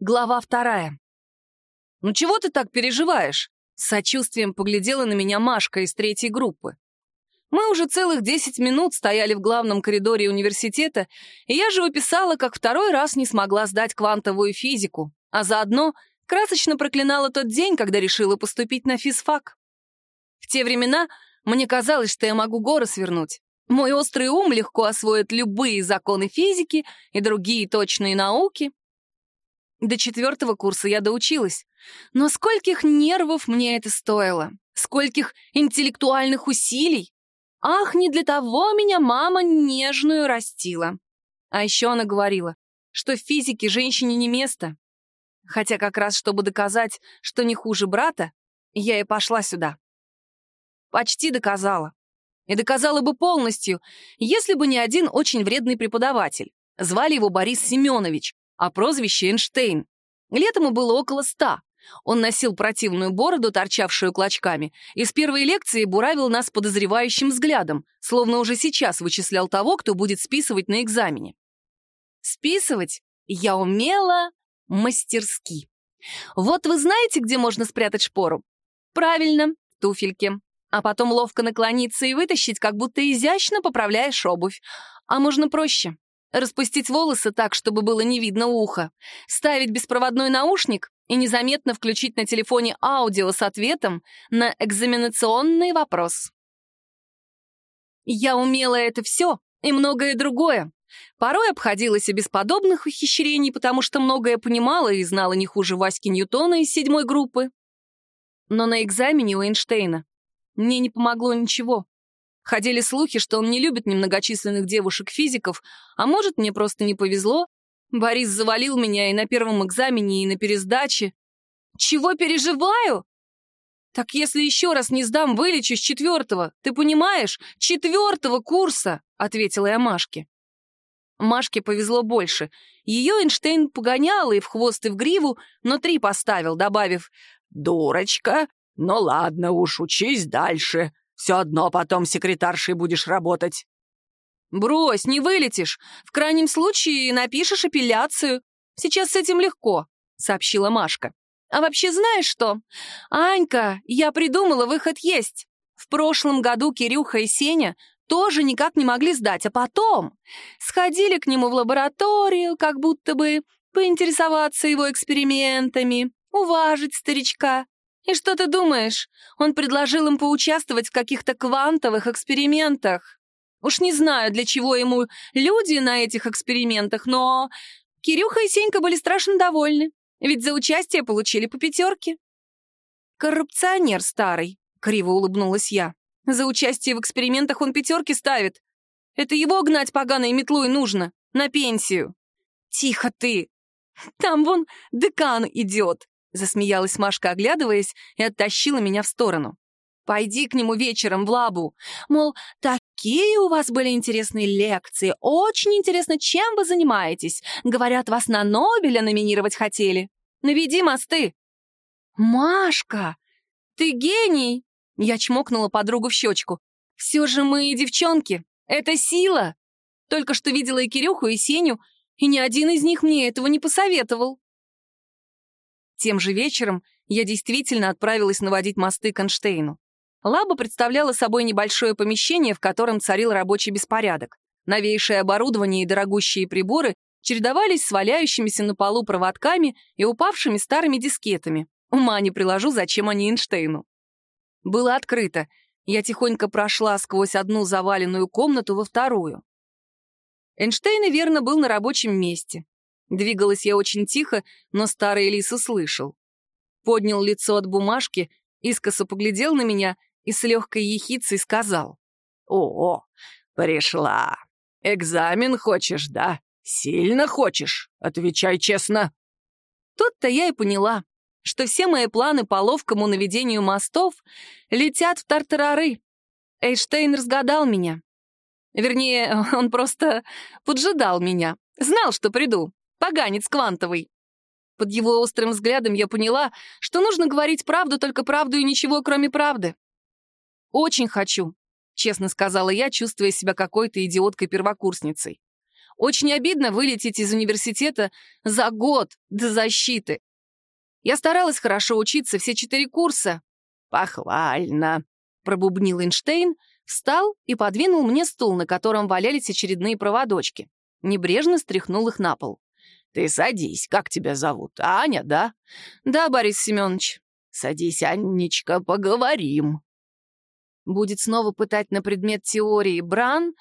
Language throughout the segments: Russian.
Глава вторая. «Ну чего ты так переживаешь?» С сочувствием поглядела на меня Машка из третьей группы. Мы уже целых 10 минут стояли в главном коридоре университета, и я же выписала, как второй раз не смогла сдать квантовую физику, а заодно красочно проклинала тот день, когда решила поступить на физфак. В те времена мне казалось, что я могу горы свернуть. Мой острый ум легко освоит любые законы физики и другие точные науки. До четвертого курса я доучилась. Но скольких нервов мне это стоило? Скольких интеллектуальных усилий? Ах, не для того меня мама нежную растила. А еще она говорила, что в физике женщине не место. Хотя как раз, чтобы доказать, что не хуже брата, я и пошла сюда. Почти доказала. И доказала бы полностью, если бы не один очень вредный преподаватель. Звали его Борис Семенович, а прозвище Эйнштейн. Лет ему было около ста. Он носил противную бороду, торчавшую клочками, и с первой лекции буравил нас подозревающим взглядом, словно уже сейчас вычислял того, кто будет списывать на экзамене. Списывать я умела мастерски. Вот вы знаете, где можно спрятать шпору? Правильно, туфельки. А потом ловко наклониться и вытащить, как будто изящно поправляешь обувь. А можно проще. Распустить волосы так, чтобы было не видно ухо. Ставить беспроводной наушник и незаметно включить на телефоне аудио с ответом на экзаменационный вопрос. Я умела это все и многое другое. Порой обходилась и без подобных ухищрений, потому что многое понимала и знала не хуже Васьки Ньютона из седьмой группы. Но на экзамене у Эйнштейна мне не помогло ничего. Ходили слухи, что он не любит немногочисленных девушек-физиков, а может, мне просто не повезло. Борис завалил меня и на первом экзамене, и на пересдаче. Чего переживаю? Так если еще раз не сдам, вылечу с четвертого. Ты понимаешь? Четвертого курса, ответила я Машке. Машке повезло больше. Ее Эйнштейн погонял и в хвост, и в гриву, но три поставил, добавив «Дурочка, ну ладно уж, учись дальше. Все одно потом секретаршей будешь работать». «Брось, не вылетишь. В крайнем случае напишешь апелляцию. Сейчас с этим легко», — сообщила Машка. «А вообще знаешь что? Анька, я придумала, выход есть. В прошлом году Кирюха и Сеня тоже никак не могли сдать, а потом сходили к нему в лабораторию, как будто бы поинтересоваться его экспериментами, уважить старичка. И что ты думаешь? Он предложил им поучаствовать в каких-то квантовых экспериментах. Уж не знаю, для чего ему люди на этих экспериментах, но Кирюха и Сенька были страшно довольны, ведь за участие получили по пятерке. «Коррупционер старый», — криво улыбнулась я. «За участие в экспериментах он пятерки ставит. Это его гнать поганой метлой нужно, на пенсию». «Тихо ты! Там вон декан идет!» Засмеялась Машка, оглядываясь, и оттащила меня в сторону. «Пойди к нему вечером в лабу. Мол, такие у вас были интересные лекции. Очень интересно, чем вы занимаетесь. Говорят, вас на Нобеля номинировать хотели. Наведи мосты». «Машка, ты гений!» Я чмокнула подругу в щечку. «Все же мы девчонки. Это сила!» Только что видела и Кирюху, и Сеню, и ни один из них мне этого не посоветовал. Тем же вечером я действительно отправилась наводить мосты к Эйнштейну. Лаба представляла собой небольшое помещение, в котором царил рабочий беспорядок. Новейшее оборудование и дорогущие приборы чередовались с валяющимися на полу проводками и упавшими старыми дискетами. Ума не приложу, зачем они Эйнштейну. Было открыто. Я тихонько прошла сквозь одну заваленную комнату во вторую. Эйнштейн, верно, был на рабочем месте. Двигалась я очень тихо, но старый лис услышал. Поднял лицо от бумажки, искоса поглядел на меня и с легкой ехицей сказал. «О, пришла. Экзамен хочешь, да? Сильно хочешь? Отвечай честно». Тут-то я и поняла, что все мои планы по ловкому наведению мостов летят в тартарары. Эйштейн разгадал меня. Вернее, он просто поджидал меня. Знал, что приду. Поганец квантовый. Под его острым взглядом я поняла, что нужно говорить правду, только правду и ничего, кроме правды. «Очень хочу», — честно сказала я, чувствуя себя какой-то идиоткой-первокурсницей. Очень обидно вылететь из университета за год до защиты. Я старалась хорошо учиться все четыре курса. «Похвально», — пробубнил Эйнштейн, встал и подвинул мне стул, на котором валялись очередные проводочки. Небрежно стряхнул их на пол. «Ты садись, как тебя зовут? Аня, да?» «Да, Борис Семенович». «Садись, Анечка, поговорим». Будет снова пытать на предмет теории Бран,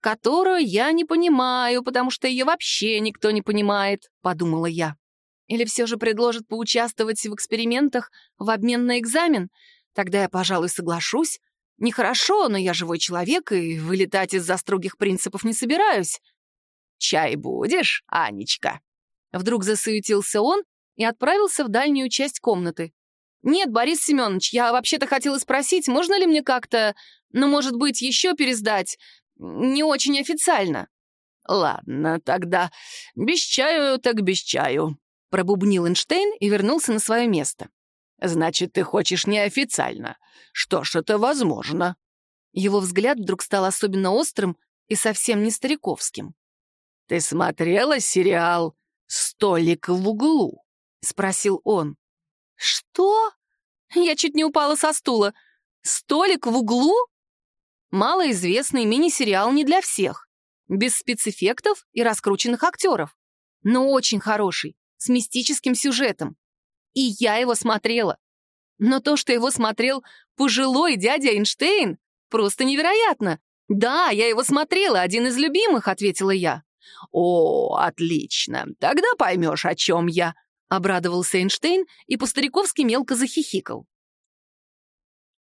которую я не понимаю, потому что ее вообще никто не понимает, подумала я. Или все же предложит поучаствовать в экспериментах в обмен на экзамен? Тогда я, пожалуй, соглашусь. Нехорошо, но я живой человек, и вылетать из-за строгих принципов не собираюсь. «Чай будешь, Анечка?» Вдруг засуетился он и отправился в дальнюю часть комнаты. «Нет, Борис Семенович, я вообще-то хотела спросить, можно ли мне как-то, ну, может быть, еще пересдать? Не очень официально». «Ладно, тогда без чаю так без чаю», — пробубнил Эйнштейн и вернулся на свое место. «Значит, ты хочешь неофициально. Что ж, это возможно». Его взгляд вдруг стал особенно острым и совсем не стариковским. «Ты смотрела сериал «Столик в углу»?» — спросил он. «Что?» Я чуть не упала со стула. «Столик в углу?» Малоизвестный мини-сериал не для всех. Без спецэффектов и раскрученных актеров. Но очень хороший, с мистическим сюжетом. И я его смотрела. Но то, что его смотрел пожилой дядя Эйнштейн, просто невероятно. «Да, я его смотрела, один из любимых», — ответила я. «О, отлично, тогда поймешь, о чем я», — обрадовался Эйнштейн и по-стариковски мелко захихикал.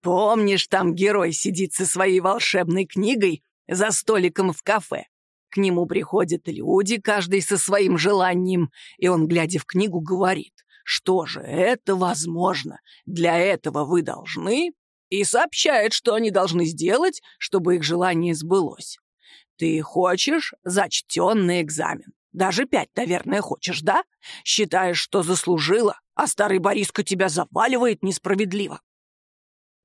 «Помнишь, там герой сидит со своей волшебной книгой за столиком в кафе? К нему приходят люди, каждый со своим желанием, и он, глядя в книгу, говорит, что же это возможно, для этого вы должны, и сообщает, что они должны сделать, чтобы их желание сбылось. Ты хочешь зачтенный экзамен. Даже пять, наверное, хочешь, да? Считаешь, что заслужила, а старый Бориска тебя заваливает несправедливо.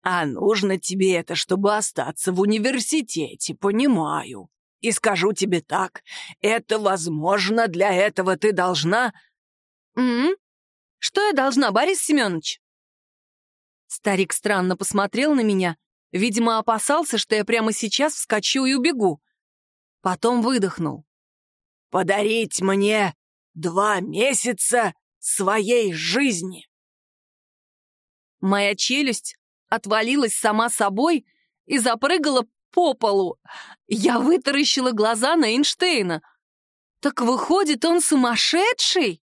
А нужно тебе это, чтобы остаться в университете, понимаю. И скажу тебе так, это возможно, для этого ты должна... М, -м? Что я должна, Борис Семенович? Старик странно посмотрел на меня, видимо, опасался, что я прямо сейчас вскочу и убегу. Потом выдохнул подарить мне два месяца своей жизни. Моя челюсть отвалилась сама собой и запрыгала по полу. Я вытаращила глаза на Эйнштейна. Так выходит, он сумасшедший?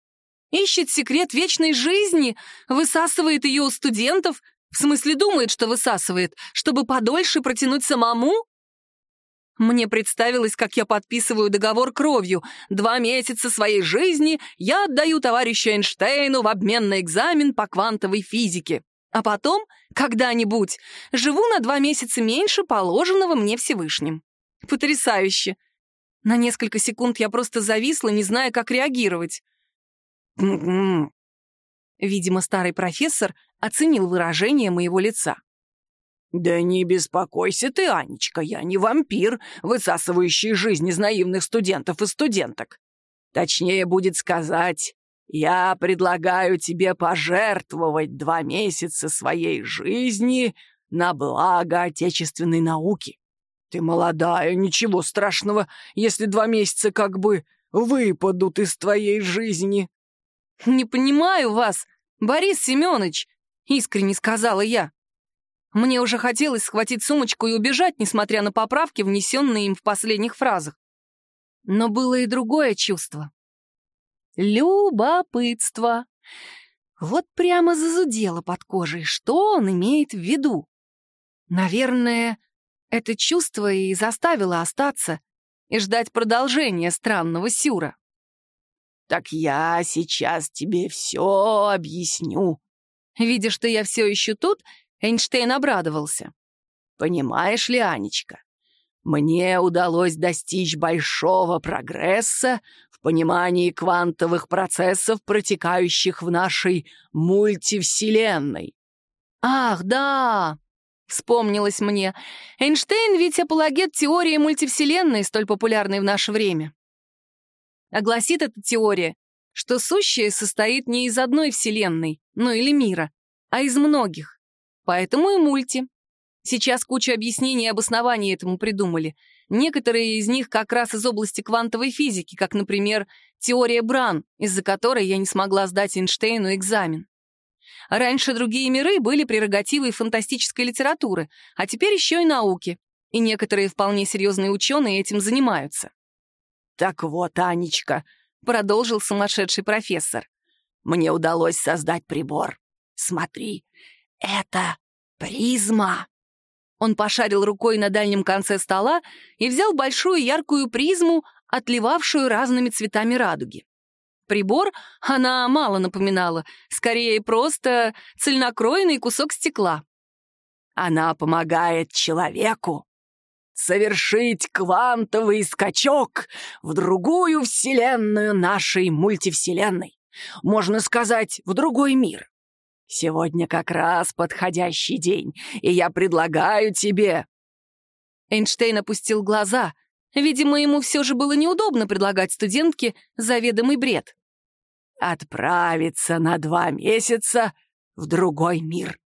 Ищет секрет вечной жизни, высасывает ее у студентов, в смысле думает, что высасывает, чтобы подольше протянуть самому? Мне представилось, как я подписываю договор кровью. Два месяца своей жизни я отдаю товарищу Эйнштейну в обмен на экзамен по квантовой физике. А потом, когда-нибудь, живу на два месяца меньше положенного мне Всевышним. Потрясающе. На несколько секунд я просто зависла, не зная, как реагировать. Видимо, старый профессор оценил выражение моего лица. «Да не беспокойся ты, Анечка, я не вампир, высасывающий жизнь из наивных студентов и студенток. Точнее будет сказать, я предлагаю тебе пожертвовать два месяца своей жизни на благо отечественной науки. Ты молодая, ничего страшного, если два месяца как бы выпадут из твоей жизни». «Не понимаю вас, Борис Семенович», — искренне сказала я. Мне уже хотелось схватить сумочку и убежать, несмотря на поправки, внесенные им в последних фразах. Но было и другое чувство. Любопытство. Вот прямо зазудело под кожей, что он имеет в виду. Наверное, это чувство и заставило остаться и ждать продолжения странного сюра. «Так я сейчас тебе все объясню». Видя, что я все еще тут, Эйнштейн обрадовался. «Понимаешь ли, Анечка, мне удалось достичь большого прогресса в понимании квантовых процессов, протекающих в нашей мультивселенной». «Ах, да!» — вспомнилось мне. Эйнштейн ведь апологет теории мультивселенной, столь популярной в наше время. А эта теория, что сущее состоит не из одной вселенной, ну или мира, а из многих. Поэтому и мульти. Сейчас кучу объяснений и обоснований этому придумали. Некоторые из них как раз из области квантовой физики, как, например, теория Бран, из-за которой я не смогла сдать Эйнштейну экзамен. Раньше другие миры были прерогативой фантастической литературы, а теперь еще и науки. И некоторые вполне серьезные ученые этим занимаются. «Так вот, Анечка», — продолжил сумасшедший профессор, «мне удалось создать прибор. Смотри, это призма». Он пошарил рукой на дальнем конце стола и взял большую яркую призму, отливавшую разными цветами радуги. Прибор она мало напоминала, скорее просто цельнокроенный кусок стекла. Она помогает человеку совершить квантовый скачок в другую вселенную нашей мультивселенной. Можно сказать, в другой мир. Сегодня как раз подходящий день, и я предлагаю тебе...» Эйнштейн опустил глаза. Видимо, ему все же было неудобно предлагать студентке заведомый бред. «Отправиться на два месяца в другой мир.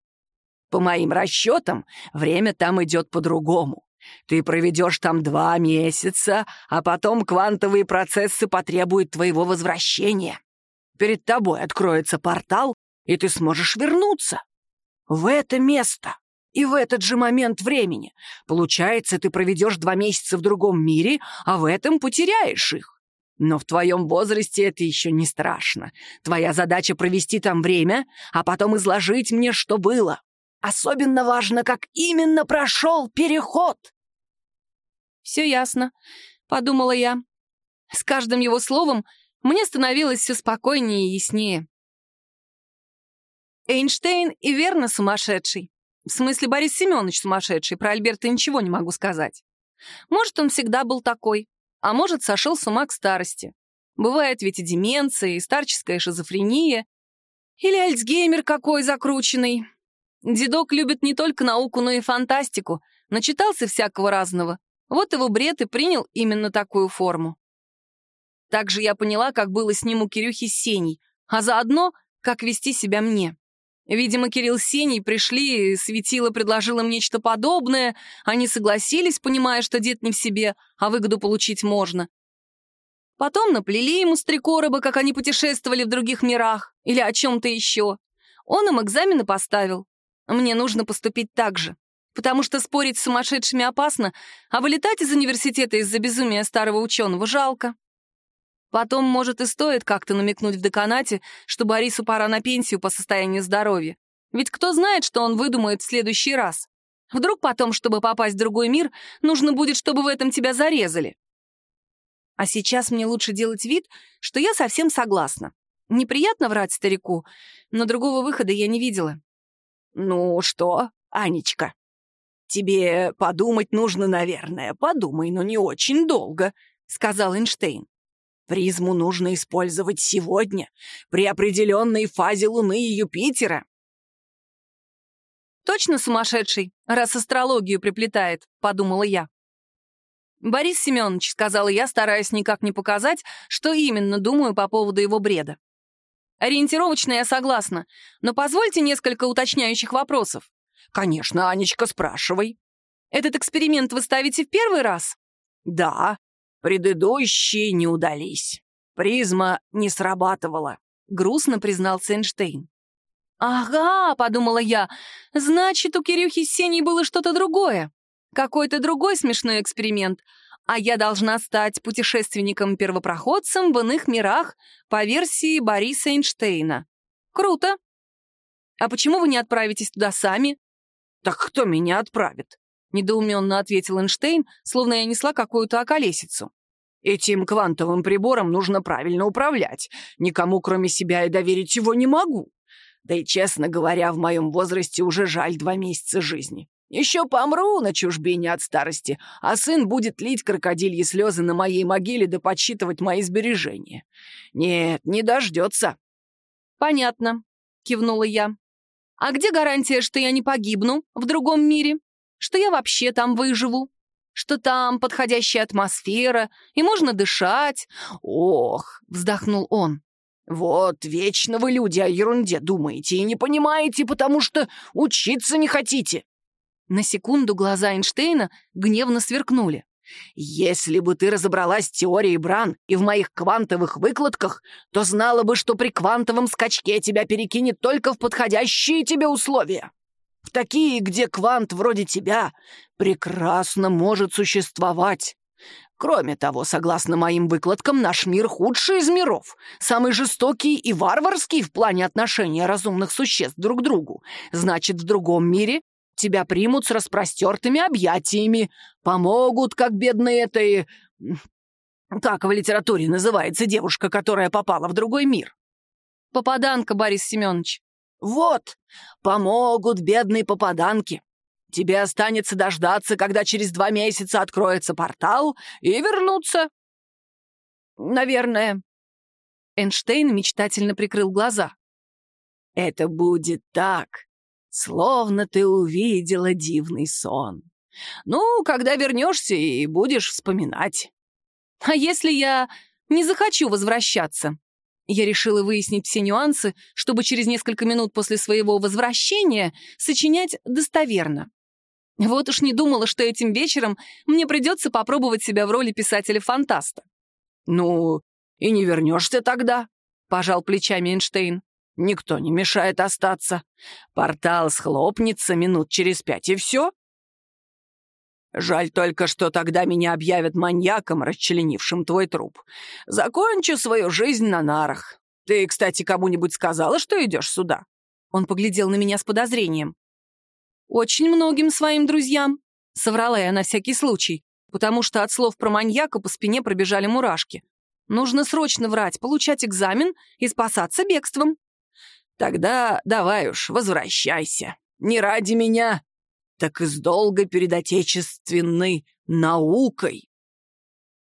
По моим расчетам, время там идет по-другому. Ты проведешь там два месяца, а потом квантовые процессы потребуют твоего возвращения. Перед тобой откроется портал, и ты сможешь вернуться. В это место и в этот же момент времени. Получается, ты проведешь два месяца в другом мире, а в этом потеряешь их. Но в твоем возрасте это еще не страшно. Твоя задача провести там время, а потом изложить мне, что было. Особенно важно, как именно прошел переход. «Все ясно», — подумала я. С каждым его словом мне становилось все спокойнее и яснее. Эйнштейн и верно сумасшедший. В смысле, Борис Семенович сумасшедший, про Альберта ничего не могу сказать. Может, он всегда был такой, а может, сошел с ума к старости. Бывает ведь и деменция, и старческая шизофрения, или Альцгеймер какой закрученный. Дедок любит не только науку, но и фантастику, начитался всякого разного. Вот его бред и принял именно такую форму. Также я поняла, как было с ним у Кирюхи с Сеней, а заодно, как вести себя мне. Видимо, Кирилл с Сеней пришли, Светила предложила им нечто подобное, они согласились, понимая, что дед не в себе, а выгоду получить можно. Потом наплели ему с три короба, как они путешествовали в других мирах, или о чем-то еще. Он им экзамены поставил. Мне нужно поступить так же, потому что спорить с сумасшедшими опасно, а вылетать из университета из-за безумия старого ученого жалко. Потом, может, и стоит как-то намекнуть в деканате, что Борису пора на пенсию по состоянию здоровья. Ведь кто знает, что он выдумает в следующий раз. Вдруг потом, чтобы попасть в другой мир, нужно будет, чтобы в этом тебя зарезали. А сейчас мне лучше делать вид, что я совсем согласна. Неприятно врать старику, но другого выхода я не видела. «Ну что, Анечка, тебе подумать нужно, наверное. Подумай, но не очень долго», — сказал Эйнштейн. Призму нужно использовать сегодня, при определенной фазе Луны и Юпитера. «Точно сумасшедший, раз астрологию приплетает», — подумала я. «Борис Семенович», — сказала я, стараясь никак не показать, что именно думаю по поводу его бреда. «Ориентировочно я согласна, но позвольте несколько уточняющих вопросов». «Конечно, Анечка, спрашивай». «Этот эксперимент вы ставите в первый раз?» «Да, Предыдущие не удались. Призма не срабатывала, грустно признался Эйнштейн. «Ага», — подумала я, — «значит, у Кирюхи с Сеней было что-то другое. Какой-то другой смешной эксперимент, а я должна стать путешественником-первопроходцем в иных мирах по версии Бориса Эйнштейна. Круто. А почему вы не отправитесь туда сами?» «Так кто меня отправит?» Недоуменно ответил Эйнштейн, словно я несла какую-то околесицу. Этим квантовым прибором нужно правильно управлять. Никому, кроме себя, я доверить его не могу. Да и, честно говоря, в моем возрасте уже жаль два месяца жизни. Еще помру на чужбине от старости, а сын будет лить крокодильи слезы на моей могиле да подсчитывать мои сбережения. Нет, не дождется. Понятно, кивнула я. А где гарантия, что я не погибну в другом мире? Что я вообще там выживу. что там подходящая атмосфера, и можно дышать. Ох, вздохнул он. Вот, вечно вы, люди, о ерунде думаете и не понимаете, потому что учиться не хотите. На секунду глаза Эйнштейна гневно сверкнули. «Если бы ты разобралась в теории Бран и в моих квантовых выкладках, то знала бы, что при квантовом скачке тебя перекинет только в подходящие тебе условия. Такие, где квант вроде тебя прекрасно может существовать. Кроме того, согласно моим выкладкам, наш мир худший из миров, самый жестокий и варварский в плане отношения разумных существ друг к другу. Значит, в другом мире тебя примут с распростертыми объятиями, помогут, как бедные этой... Как в литературе называется девушка, которая попала в другой мир? Попаданка, Борис Семенович. Вот, помогут бедные попаданки. Тебе останется дождаться, когда через два месяца откроется портал, и вернуться. Наверное. Эйнштейн мечтательно прикрыл глаза. Это будет так, словно ты увидела дивный сон. Ну, когда вернешься и будешь вспоминать. А если я не захочу возвращаться? Я решила выяснить все нюансы, чтобы через несколько минут после своего возвращения сочинять достоверно. Вот уж не думала, что этим вечером мне придется попробовать себя в роли писателя-фантаста. «Ну, и не вернешься тогда», — пожал плечами Эйнштейн. «Никто не мешает остаться. Портал схлопнется минут через пять, и все. Жаль только, что тогда меня объявят маньяком, расчленившим твой труп. Закончу свою жизнь на нарах. Ты, кстати, кому-нибудь сказала, что идешь сюда?» Он поглядел на меня с подозрением. «Очень многим своим друзьям», — соврала я на всякий случай, потому что от слов про маньяка по спине пробежали мурашки. «Нужно срочно врать, получать экзамен и спасаться бегством». «Тогда давай уж, возвращайся. Не ради меня, так и с долго перед отечественной наукой».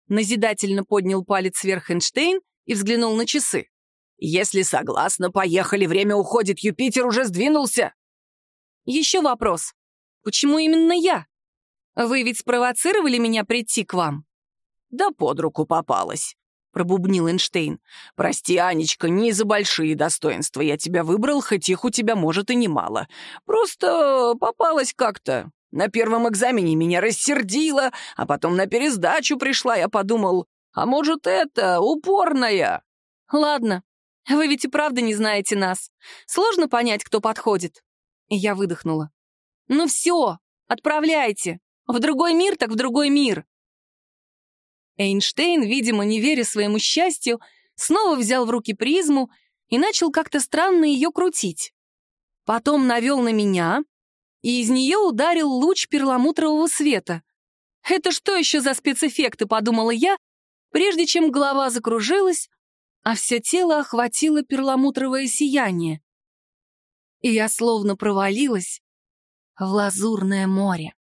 Назидательно поднял палец вверх Эйнштейн и взглянул на часы. «Если согласна, поехали, время уходит, Юпитер уже сдвинулся». Еще вопрос. Почему именно я? Вы ведь спровоцировали меня прийти к вам? Да под руку попалась, пробубнил Эйнштейн. Прости, Анечка, не за большие достоинства я тебя выбрал, хоть их у тебя, может, и немало. Просто попалась как-то. На первом экзамене меня рассердила, а потом на пересдачу пришла, я подумал, а может, это упорная? Ладно, вы ведь и правда не знаете нас. Сложно понять, кто подходит. И я выдохнула. «Ну все, отправляйте! В другой мир так в другой мир!» Эйнштейн, видимо, не веря своему счастью, снова взял в руки призму и начал как-то странно ее крутить. Потом навел на меня, и из нее ударил луч перламутрового света. «Это что еще за спецэффекты?» — подумала я, прежде чем голова закружилась, а все тело охватило перламутровое сияние и я словно провалилась в лазурное море.